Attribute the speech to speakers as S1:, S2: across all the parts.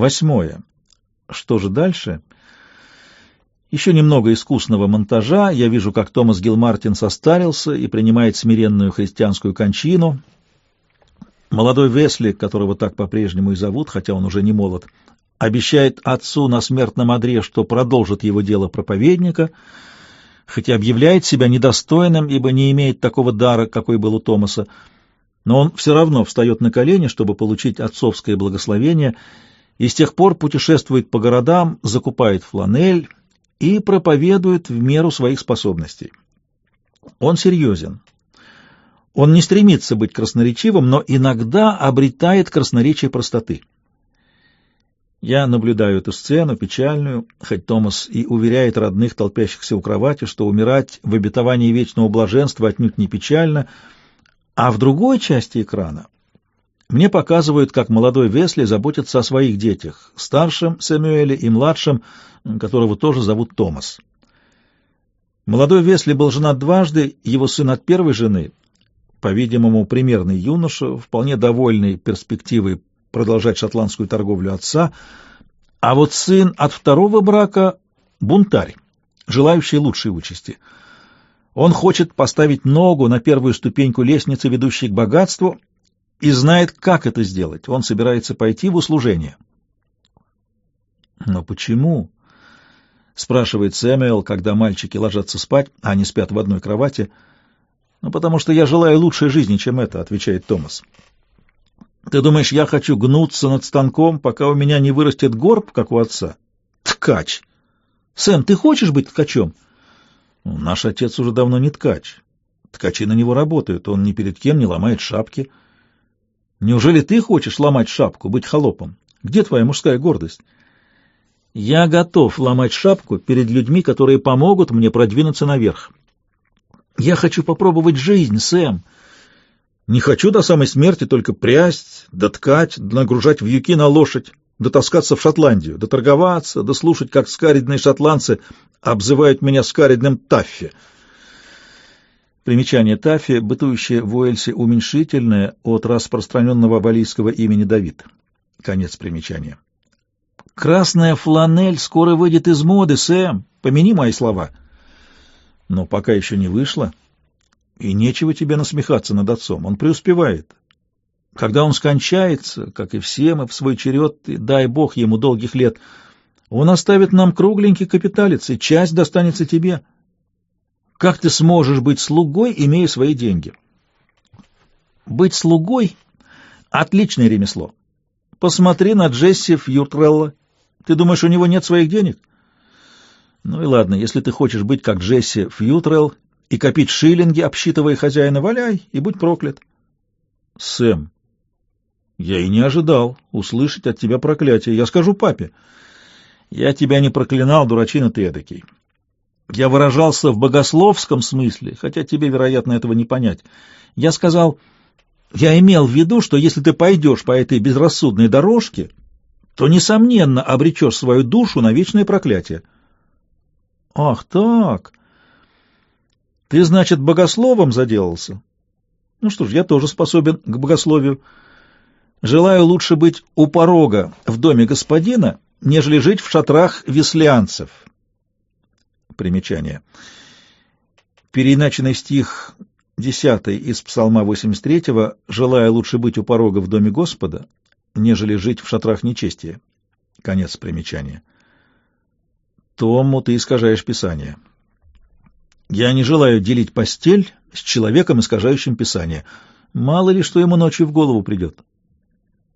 S1: Восьмое. Что же дальше? Еще немного искусного монтажа. Я вижу, как Томас Гилмартин состарился и принимает смиренную христианскую кончину. Молодой Весли, которого так по-прежнему и зовут, хотя он уже не молод, обещает отцу на смертном одре, что продолжит его дело проповедника, хотя объявляет себя недостойным, ибо не имеет такого дара, какой был у Томаса, но он все равно встает на колени, чтобы получить отцовское благословение, и с тех пор путешествует по городам, закупает фланель и проповедует в меру своих способностей. Он серьезен. Он не стремится быть красноречивым, но иногда обретает красноречие простоты. Я наблюдаю эту сцену, печальную, хоть Томас и уверяет родных, толпящихся у кровати, что умирать в обетовании вечного блаженства отнюдь не печально, а в другой части экрана мне показывают, как молодой Весли заботится о своих детях, старшем Сэмюэле и младшем, которого тоже зовут Томас. Молодой Весли был женат дважды, его сын от первой жены, по-видимому, примерный юноша, вполне довольный перспективой продолжать шотландскую торговлю отца, а вот сын от второго брака — бунтарь, желающий лучшей участи. Он хочет поставить ногу на первую ступеньку лестницы, ведущей к богатству, и знает, как это сделать. Он собирается пойти в услужение. «Но почему?» — спрашивает Сэмюэл, когда мальчики ложатся спать, а они спят в одной кровати. «Ну, потому что я желаю лучшей жизни, чем это», — отвечает Томас. Ты думаешь, я хочу гнуться над станком, пока у меня не вырастет горб, как у отца? Ткач! Сэм, ты хочешь быть ткачом? Ну, наш отец уже давно не ткач. Ткачи на него работают, он ни перед кем не ломает шапки. Неужели ты хочешь ломать шапку, быть холопом? Где твоя мужская гордость? Я готов ломать шапку перед людьми, которые помогут мне продвинуться наверх. Я хочу попробовать жизнь, Сэм. Не хочу до самой смерти только прясть, доткать, нагружать вьюки на лошадь, дотаскаться в Шотландию, доторговаться, дослушать, как скаридные шотландцы обзывают меня скаридным Таффи. Примечание Таффи, бытующее в Уэльсе уменьшительное от распространенного валийского имени Давид. Конец примечания. «Красная фланель скоро выйдет из моды, Сэм. Помяни мои слова». «Но пока еще не вышло». И нечего тебе насмехаться над отцом, он преуспевает. Когда он скончается, как и все мы в свой черед, и дай бог ему долгих лет, он оставит нам кругленький капиталец, и часть достанется тебе. Как ты сможешь быть слугой, имея свои деньги? Быть слугой — отличное ремесло. Посмотри на Джесси Фьюртрелла. Ты думаешь, у него нет своих денег? Ну и ладно, если ты хочешь быть как Джесси Фьютрелл и копить шиллинги, обсчитывая хозяина, валяй и будь проклят. Сэм, я и не ожидал услышать от тебя проклятие. Я скажу папе. Я тебя не проклинал, дурачина ты эдакий. Я выражался в богословском смысле, хотя тебе, вероятно, этого не понять. Я сказал, я имел в виду, что если ты пойдешь по этой безрассудной дорожке, то, несомненно, обречешь свою душу на вечное проклятие. Ах так! Ты, значит, богословом заделался? Ну что ж, я тоже способен к богословию. Желаю лучше быть у порога в доме господина, нежели жить в шатрах веслианцев. Примечание. Переиначенный стих 10 из Псалма 83 «Желая лучше быть у порога в доме Господа, нежели жить в шатрах нечестия». Конец примечания. Тому ты искажаешь Писание. Я не желаю делить постель с человеком, искажающим Писание. Мало ли, что ему ночью в голову придет.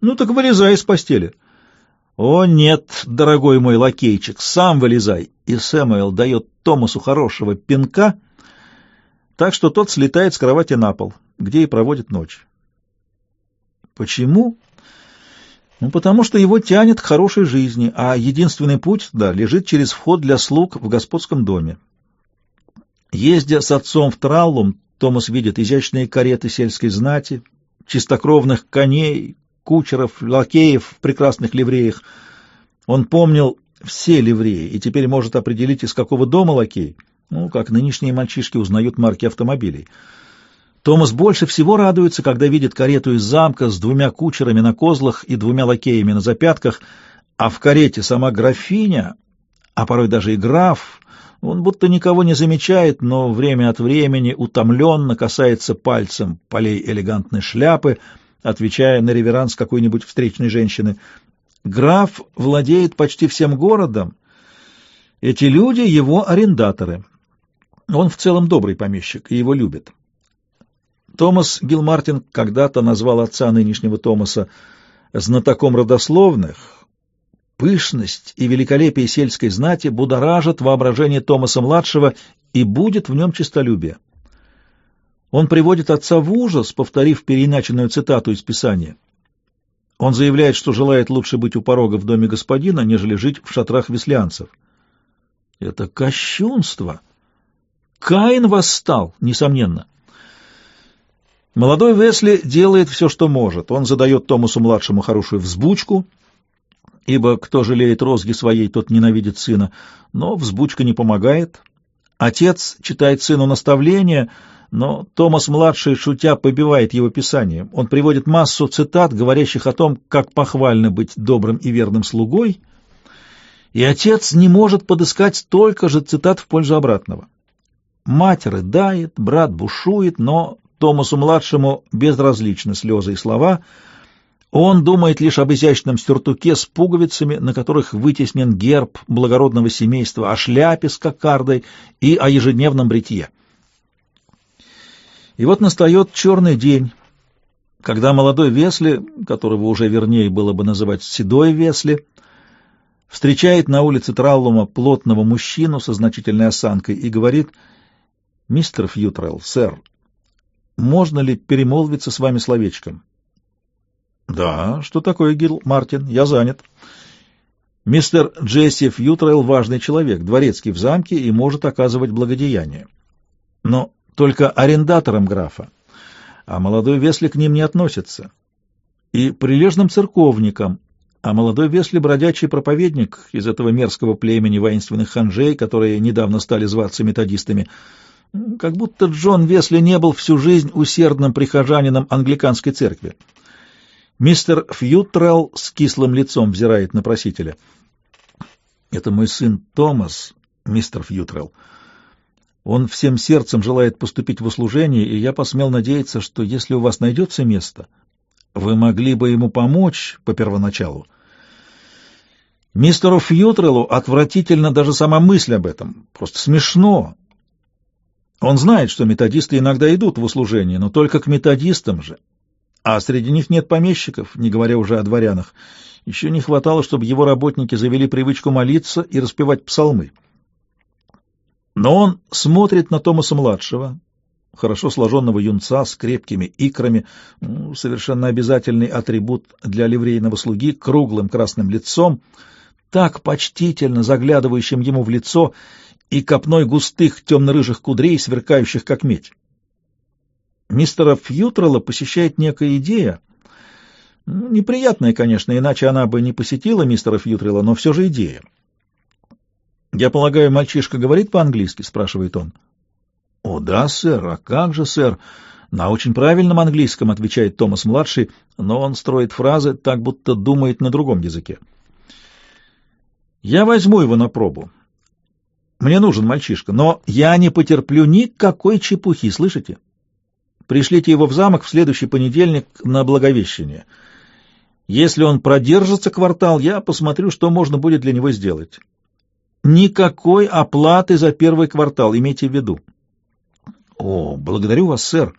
S1: Ну так вылезай из постели. О нет, дорогой мой лакейчик, сам вылезай. И Сэмуэл дает Томасу хорошего пинка, так что тот слетает с кровати на пол, где и проводит ночь. Почему? Ну, потому что его тянет к хорошей жизни, а единственный путь, да, лежит через вход для слуг в господском доме. Ездя с отцом в Траллум, Томас видит изящные кареты сельской знати, чистокровных коней, кучеров, лакеев в прекрасных ливреях. Он помнил все ливреи и теперь может определить, из какого дома лакей, ну, как нынешние мальчишки узнают марки автомобилей. Томас больше всего радуется, когда видит карету из замка с двумя кучерами на козлах и двумя лакеями на запятках, а в карете сама графиня, а порой даже и граф, он будто никого не замечает, но время от времени утомленно касается пальцем полей элегантной шляпы, отвечая на реверанс какой-нибудь встречной женщины. Граф владеет почти всем городом. Эти люди — его арендаторы. Он в целом добрый помещик, и его любят. Томас Гилмартин когда-то назвал отца нынешнего Томаса знатоком родословных. Пышность и великолепие сельской знати будоражат воображение Томаса-младшего, и будет в нем честолюбие. Он приводит отца в ужас, повторив переиначенную цитату из Писания. Он заявляет, что желает лучше быть у порога в доме господина, нежели жить в шатрах веслянцев. Это кощунство. Каин восстал, несомненно. Молодой Весли делает все, что может. Он задает Томасу-младшему хорошую взбучку, ибо кто жалеет розги своей, тот ненавидит сына. Но взбучка не помогает. Отец читает сыну наставления — но Томас-младший, шутя, побивает его писание. Он приводит массу цитат, говорящих о том, как похвально быть добрым и верным слугой, и отец не может подыскать столько же цитат в пользу обратного. Мать рыдает, брат бушует, но Томасу-младшему безразличны слезы и слова. Он думает лишь об изящном сюртуке с пуговицами, на которых вытеснен герб благородного семейства, о шляпе с кокардой и о ежедневном бритье. И вот настает черный день, когда молодой Весли, которого уже вернее было бы называть седой Весли, встречает на улице Траллума плотного мужчину со значительной осанкой и говорит, «Мистер Фьютрелл, сэр, можно ли перемолвиться с вами словечком?» «Да, что такое, Гил Мартин? Я занят». «Мистер Джесси Фьютрелл важный человек, дворецкий в замке и может оказывать благодеяние. Но только арендаторам графа, а молодой Весли к ним не относится, и прилежным церковникам, а молодой Весли — бродячий проповедник из этого мерзкого племени воинственных ханжей, которые недавно стали зваться методистами, как будто Джон Весли не был всю жизнь усердным прихожанином англиканской церкви. Мистер Фьютрелл с кислым лицом взирает на просителя. — Это мой сын Томас, мистер Фьютрелл. Он всем сердцем желает поступить в услужение, и я посмел надеяться, что если у вас найдется место, вы могли бы ему помочь по первоначалу. Мистеру Фьютреллу отвратительно даже сама мысль об этом. Просто смешно. Он знает, что методисты иногда идут в услужение, но только к методистам же. А среди них нет помещиков, не говоря уже о дворянах. Еще не хватало, чтобы его работники завели привычку молиться и распевать псалмы. Но он смотрит на Томаса-младшего, хорошо сложенного юнца с крепкими икрами, ну, совершенно обязательный атрибут для ливрейного слуги, круглым красным лицом, так почтительно заглядывающим ему в лицо и копной густых темно-рыжих кудрей, сверкающих как медь. Мистера Фьютрелла посещает некая идея, неприятная, конечно, иначе она бы не посетила мистера Фьютрелла, но все же идея. «Я полагаю, мальчишка говорит по-английски?» — спрашивает он. «О, да, сэр. А как же, сэр?» «На очень правильном английском», — отвечает Томас-младший, но он строит фразы так, будто думает на другом языке. «Я возьму его на пробу. Мне нужен мальчишка, но я не потерплю никакой чепухи, слышите? Пришлите его в замок в следующий понедельник на Благовещение. Если он продержится квартал, я посмотрю, что можно будет для него сделать». Никакой оплаты за первый квартал, имейте в виду. О, благодарю вас, сэр.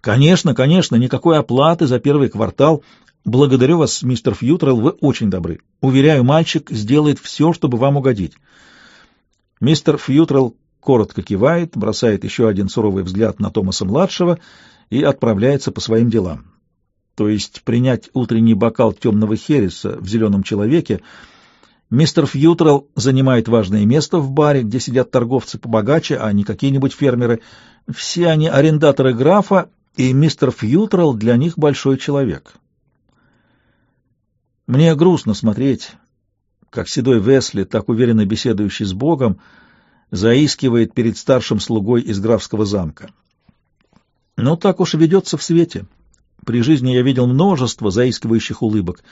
S1: Конечно, конечно, никакой оплаты за первый квартал. Благодарю вас, мистер Фьютрелл, вы очень добры. Уверяю, мальчик сделает все, чтобы вам угодить. Мистер Фьютрелл коротко кивает, бросает еще один суровый взгляд на Томаса-младшего и отправляется по своим делам. То есть принять утренний бокал темного хереса в «Зеленом человеке» Мистер Фьютрелл занимает важное место в баре, где сидят торговцы побогаче, а не какие-нибудь фермеры. Все они арендаторы графа, и мистер Фьютрелл для них большой человек. Мне грустно смотреть, как седой Весли, так уверенно беседующий с Богом, заискивает перед старшим слугой из графского замка. Но так уж ведется в свете. При жизни я видел множество заискивающих улыбок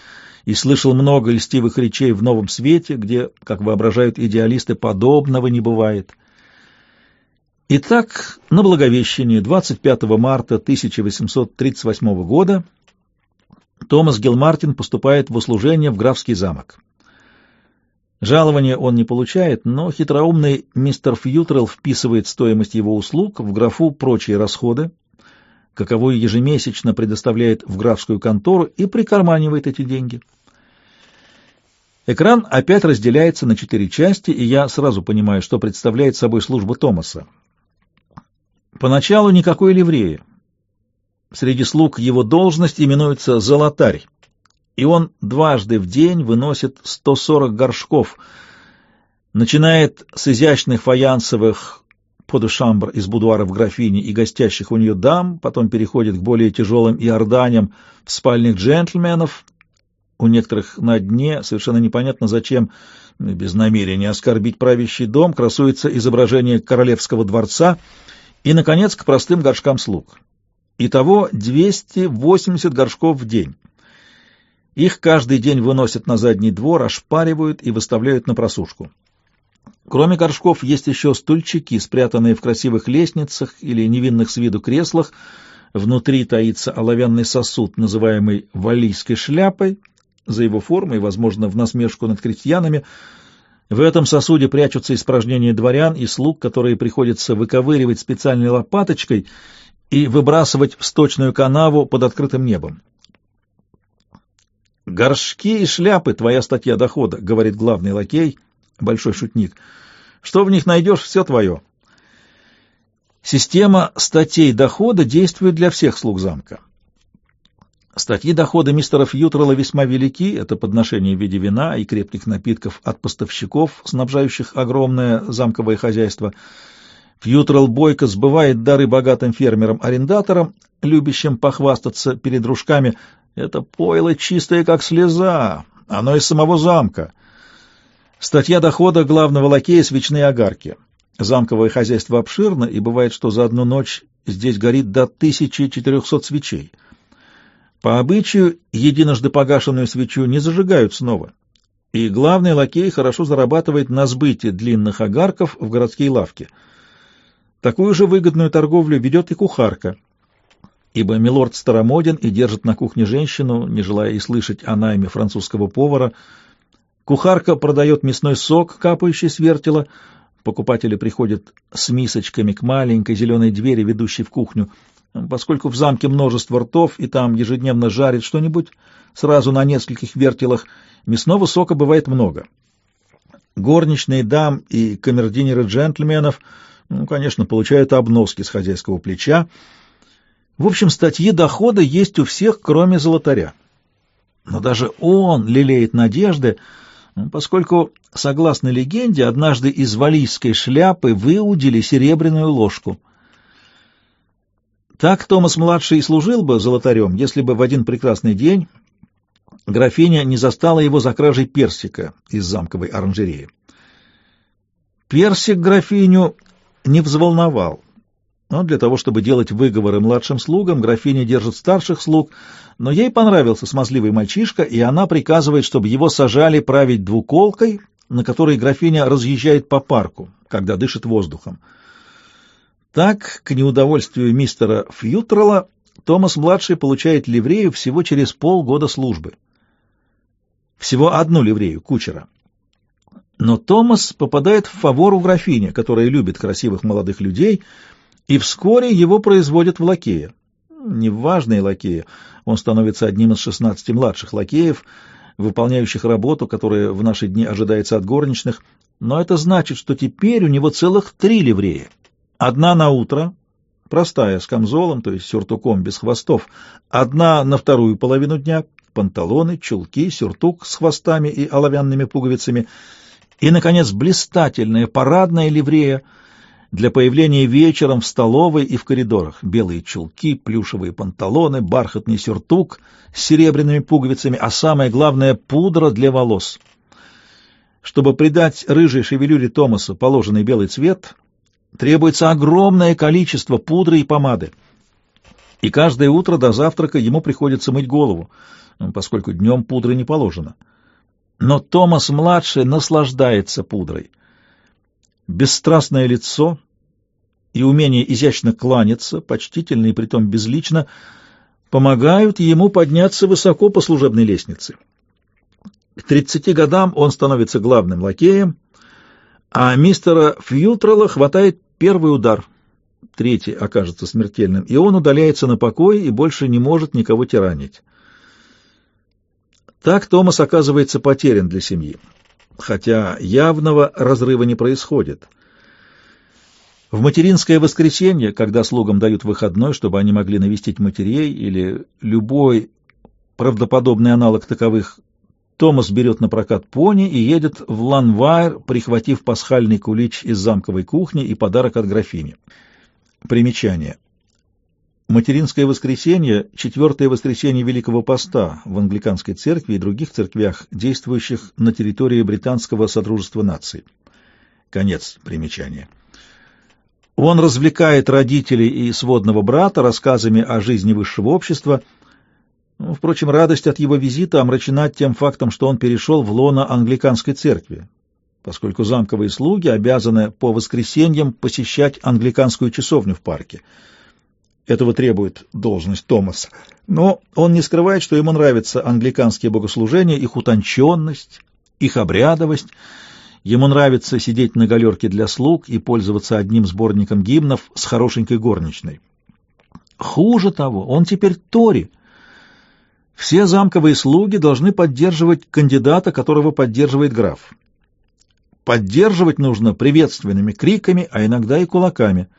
S1: и слышал много льстивых речей в новом свете, где, как воображают идеалисты, подобного не бывает. Итак, на Благовещение 25 марта 1838 года Томас Гилмартин поступает в услужение в графский замок. Жалования он не получает, но хитроумный мистер Фьютрелл вписывает стоимость его услуг в графу «Прочие расходы», каковую ежемесячно предоставляет в графскую контору и прикарманивает эти деньги. Экран опять разделяется на четыре части, и я сразу понимаю, что представляет собой служба Томаса. Поначалу никакой ливреи. Среди слуг его должность именуется «золотарь», и он дважды в день выносит 140 горшков, начинает с изящных фаянсовых подушамбр из будуаров графини и гостящих у нее дам, потом переходит к более тяжелым иорданям в спальных джентльменов. У некоторых на дне, совершенно непонятно зачем, без намерения оскорбить правящий дом, красуется изображение королевского дворца и, наконец, к простым горшкам слуг. Итого 280 горшков в день. Их каждый день выносят на задний двор, ошпаривают и выставляют на просушку. Кроме горшков есть еще стульчики, спрятанные в красивых лестницах или невинных с виду креслах. Внутри таится оловянный сосуд, называемый валийской шляпой, за его формой, возможно, в насмешку над крестьянами. В этом сосуде прячутся испражнения дворян и слуг, которые приходится выковыривать специальной лопаточкой и выбрасывать в сточную канаву под открытым небом. «Горшки и шляпы — твоя статья дохода», — говорит главный лакей, большой шутник. «Что в них найдешь, все твое». Система статей дохода действует для всех слуг замка. Статьи дохода мистера Фьютрелла весьма велики, это подношение в виде вина и крепких напитков от поставщиков, снабжающих огромное замковое хозяйство. Фьютрелл бойко сбывает дары богатым фермерам-арендаторам, любящим похвастаться перед дружками это пойло чистое, как слеза, оно из самого замка. Статья дохода главного лакея — свечные огарки. Замковое хозяйство обширно, и бывает, что за одну ночь здесь горит до 1400 свечей. По обычаю, единожды погашенную свечу не зажигают снова. И главный лакей хорошо зарабатывает на сбыте длинных огарков в городские лавки. Такую же выгодную торговлю ведет и кухарка — ибо милорд старомоден и держит на кухне женщину, не желая и слышать о найме французского повара. Кухарка продает мясной сок, капающий с вертела. Покупатели приходят с мисочками к маленькой зеленой двери, ведущей в кухню. Поскольку в замке множество ртов, и там ежедневно жарит что-нибудь, сразу на нескольких вертелах, мясного сока бывает много. Горничные дам и камердинеры джентльменов, ну, конечно, получают обноски с хозяйского плеча, в общем, статьи дохода есть у всех, кроме золотаря. Но даже он лелеет надежды, поскольку, согласно легенде, однажды из валийской шляпы выудили серебряную ложку. Так Томас-младший служил бы золотарем, если бы в один прекрасный день графиня не застала его за кражей персика из замковой оранжереи. Персик графиню не взволновал. Но для того, чтобы делать выговоры младшим слугам, графиня держит старших слуг, но ей понравился смазливый мальчишка, и она приказывает, чтобы его сажали править двуколкой, на которой графиня разъезжает по парку, когда дышит воздухом. Так, к неудовольствию мистера Фьютрелла, Томас-младший получает ливрею всего через полгода службы. Всего одну ливрею, кучера. Но Томас попадает в фавор у графини, которая любит красивых молодых людей — и вскоре его производят в лакея. Не в важные лакеи, он становится одним из шестнадцати младших лакеев, выполняющих работу, которая в наши дни ожидается от горничных, но это значит, что теперь у него целых три ливреи. Одна на утро, простая, с камзолом, то есть сюртуком без хвостов, одна на вторую половину дня, панталоны, чулки, сюртук с хвостами и оловянными пуговицами, и, наконец, блистательная парадная ливрея — для появления вечером в столовой и в коридорах. Белые чулки, плюшевые панталоны, бархатный сюртук с серебряными пуговицами, а самое главное — пудра для волос. Чтобы придать рыжей шевелюре Томаса положенный белый цвет, требуется огромное количество пудры и помады. и каждое утро до завтрака ему приходится мыть голову, поскольку днем пудры не положено. Но Томас-младший наслаждается пудрой. Бесстрастное лицо и умение изящно кланяться, почтительно и притом безлично, помогают ему подняться высоко по служебной лестнице. К тридцати годам он становится главным лакеем, а мистера Фьютрелла хватает первый удар, третий окажется смертельным, и он удаляется на покой и больше не может никого тиранить. Так Томас оказывается потерян для семьи, хотя явного разрыва не происходит. В материнское воскресенье, когда слугам дают выходной, чтобы они могли навестить матерей или любой правдоподобный аналог таковых, Томас берет на прокат пони и едет в Ланвайр, прихватив пасхальный кулич из замковой кухни и подарок от графини. Примечание. Материнское воскресенье – четвертое воскресенье Великого Поста в англиканской церкви и других церквях, действующих на территории Британского Содружества наций. Конец примечания. Он развлекает родителей и сводного брата рассказами о жизни высшего общества. Ну, впрочем, радость от его визита омрачена тем фактом, что он перешел в лоно англиканской церкви, поскольку замковые слуги обязаны по воскресеньям посещать англиканскую часовню в парке – этого требует должность Томаса. Но он не скрывает, что ему нравятся англиканские богослужения, их утонченность, их обрядовость. Ему нравится сидеть на галерке для слуг и пользоваться одним сборником гимнов с хорошенькой горничной. Хуже того, он теперь Тори. Все замковые слуги должны поддерживать кандидата, которого поддерживает граф. Поддерживать нужно приветственными криками, а иногда и кулаками –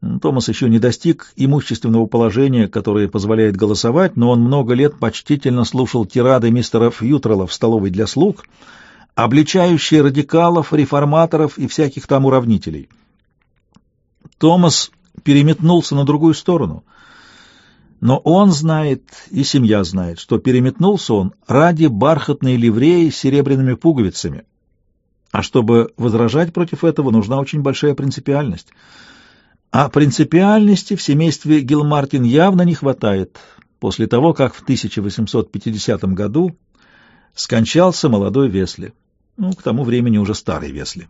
S1: Томас еще не достиг имущественного положения, которое позволяет голосовать, но он много лет почтительно слушал тирады мистера Фьютрелла в столовой для слуг, обличающие радикалов, реформаторов и всяких там уравнителей. Томас переметнулся на другую сторону, но он знает, и семья знает, что переметнулся он ради бархатной ливреи с серебряными пуговицами. А чтобы возражать против этого, нужна очень большая принципиальность — а принципиальности в семействе Гилмартин явно не хватает после того, как в 1850 году скончался молодой Весли. Ну, к тому времени уже старый Весли.